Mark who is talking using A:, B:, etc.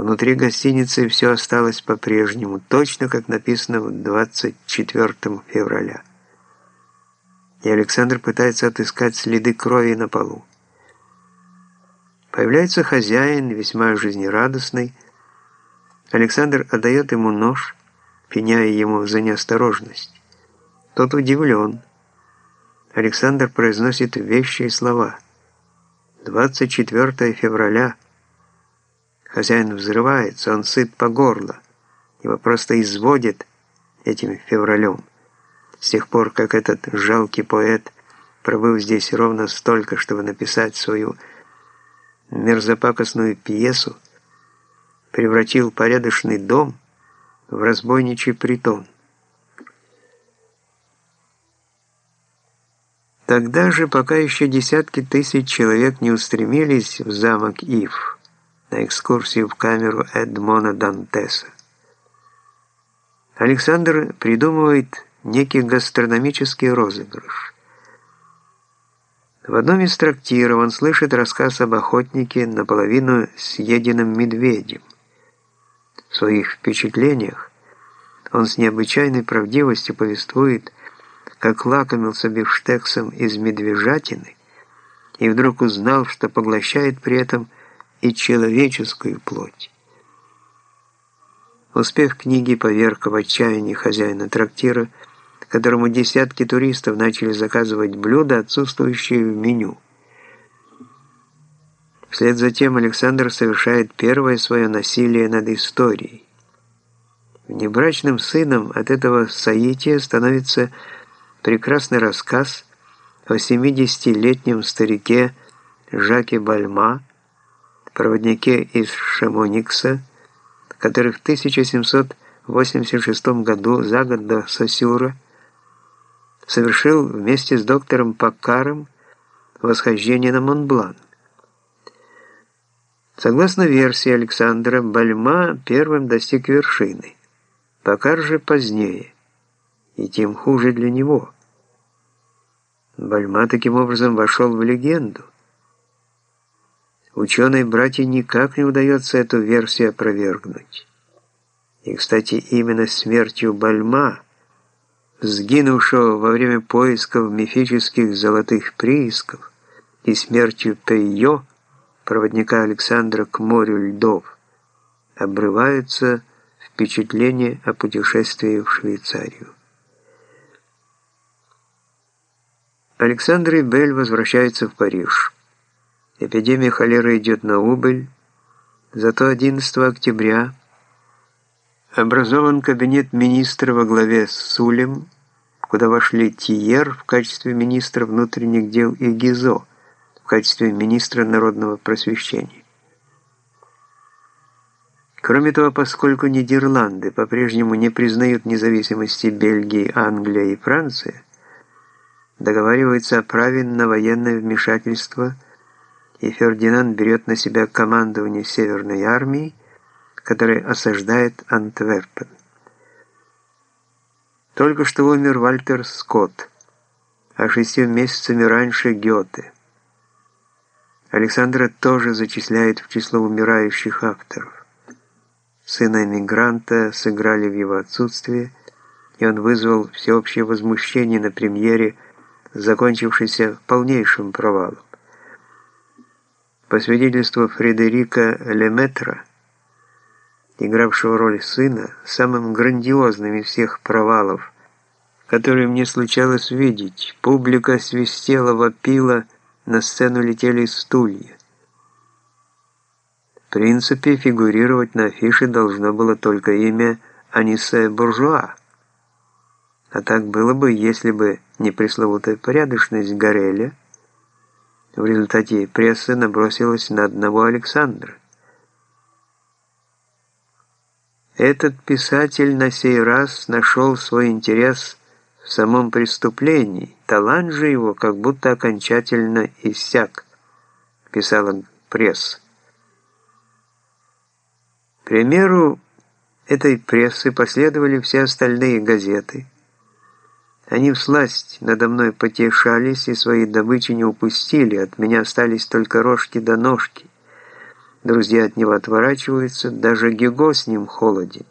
A: Внутри гостиницы все осталось по-прежнему, точно как написано в 24 февраля. И Александр пытается отыскать следы крови на полу. Появляется хозяин, весьма жизнерадостный. Александр отдает ему нож, пеняя ему за неосторожность. Тот удивлен. Александр произносит вещие слова. 24 февраля – Хозяин взрывается, он сыт по горло. Его просто изводит этим февралем. С тех пор, как этот жалкий поэт пробыл здесь ровно столько, чтобы написать свою мерзопакостную пьесу, превратил порядочный дом в разбойничий притон. Тогда же, пока еще десятки тысяч человек не устремились в замок Ив, на экскурсию в камеру Эдмона Дантеса. Александр придумывает некий гастрономический розыгрыш. В одном из трактиров он слышит рассказ об охотнике наполовину съеденном медведем. В своих впечатлениях он с необычайной правдивостью повествует, как лакомился бифштексом из медвежатины и вдруг узнал, что поглощает при этом – и человеческую плоть. Успех книги поверг в отчаянии хозяина трактира, которому десятки туристов начали заказывать блюда, отсутствующие в меню. Вслед за тем Александр совершает первое свое насилие над историей. Внебрачным сыном от этого соития становится прекрасный рассказ о 70-летнем старике Жаке Бальма, проводнике из Шамоникса, который в 1786 году, за год до Сосюра, совершил вместе с доктором Паккаром восхождение на Монблан. Согласно версии Александра, Бальма первым достиг вершины, Паккар же позднее, и тем хуже для него. Бальма таким образом вошел в легенду. Ученые-братья никак не удается эту версию опровергнуть. И, кстати, именно смертью Бальма, сгинувшего во время поисков мифических золотых приисков, и смертью Пейо, проводника Александра к морю льдов, обрываются впечатления о путешествии в Швейцарию. Александр и Бель возвращаются в Париж. Эпидемия холеры идет на убыль, зато 11 октября образован кабинет министра во главе с Сулем, куда вошли Тиер в качестве министра внутренних дел и Гизо в качестве министра народного просвещения. Кроме того, поскольку Нидерланды по-прежнему не признают независимости Бельгии, Англия и Франция, договариваются о праве на военное вмешательство – и Фердинанд берет на себя командование Северной армии, которая осаждает Антверпен. Только что умер Вальтер Скотт, а шестью месяцами раньше Гёте. Александра тоже зачисляет в число умирающих авторов. Сына эмигранта сыграли в его отсутствие, и он вызвал всеобщее возмущение на премьере, закончившейся полнейшим провалом. По свидетельству Фредерика Леметра, игравшего роль сына, самым грандиозным из всех провалов, которые мне случалось видеть, публика свистела, вопила, на сцену летели стулья. В принципе, фигурировать на афише должно было только имя Анисе Буржуа. А так было бы, если бы не пресловутая порядочность Гореля, в результате пресса набросилась на одного Александра. Этот писатель на сей раз нашел свой интерес в самом преступлении. Талант же его как будто окончательно иссяк, писала пресса. К примеру этой прессы последовали все остальные газеты – они всласть надо мной потешались и свои добычи не упустили, от меня остались только рожки до ножки. Друзья от него отворачиваются, даже Гего с ним холоден.